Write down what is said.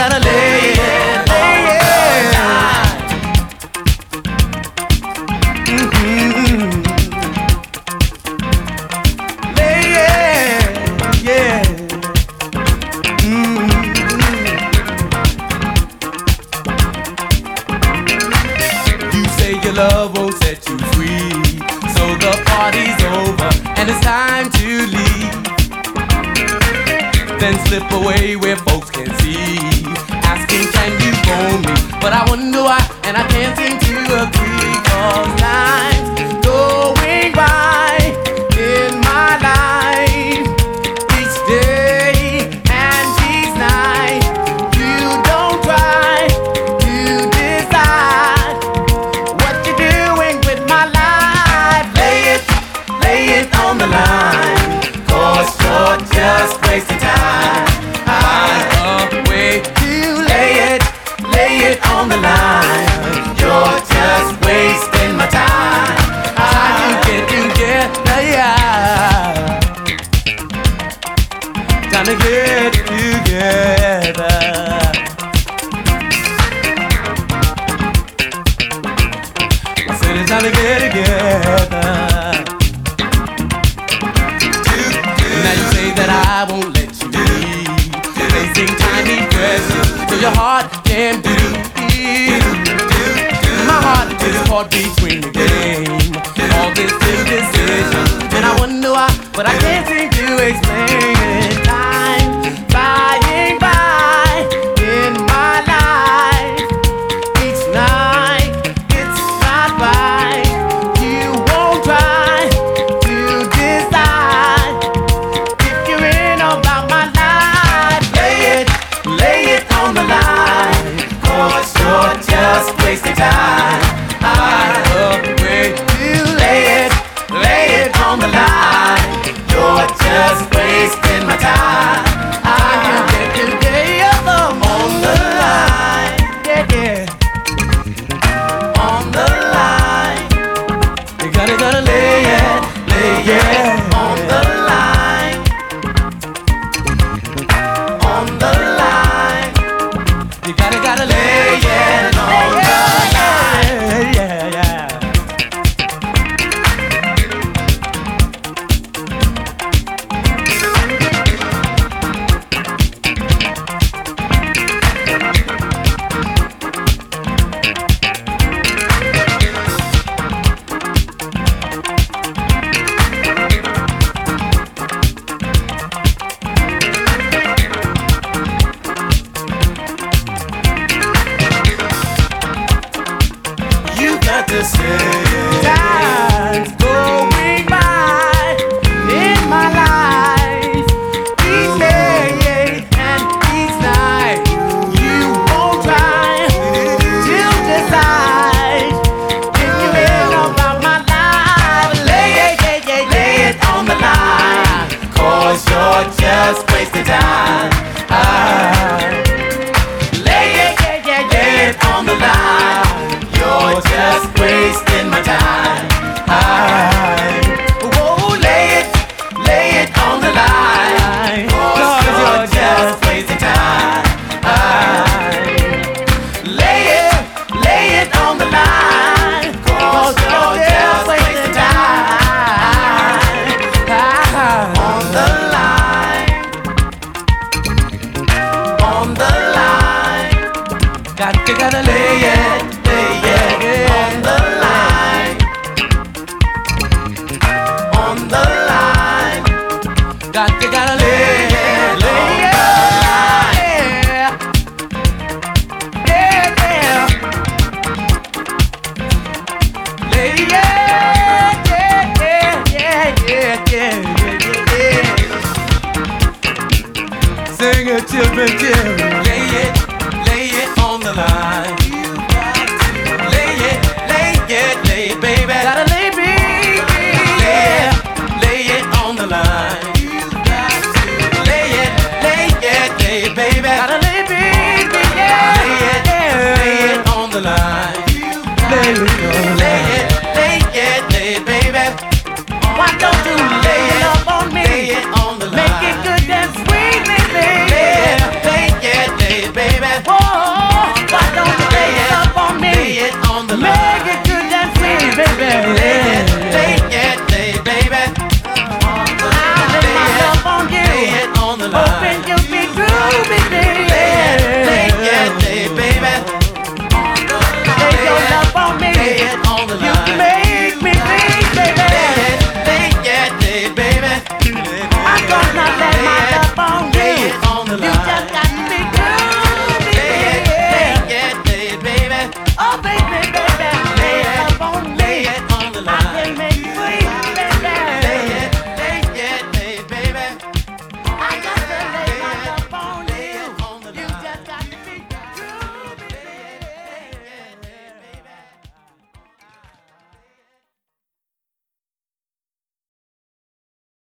gotta lay it, lay it. Mm-hmm. Lay it, yeah. Mm-hmm. You say your love won't set you free, so the party's over and it's time to leave then slip away where folks can see. Asking, can you phone me? But I wonder why, and I can't seem to agree. Cause I I won't let you leave. Wasting tiny he dresses till your heart can beat. My heart is caught between the game. All this indecision. place to die. nothing to say. Yeah. time. Whoa, lay it, lay it on the line. Cause you're Lay it, lay it on the line. Lay it, lay it, lay it, baby. Gotta lay. Lay it, lay it on the line. Lay it, lay it, lay it, baby.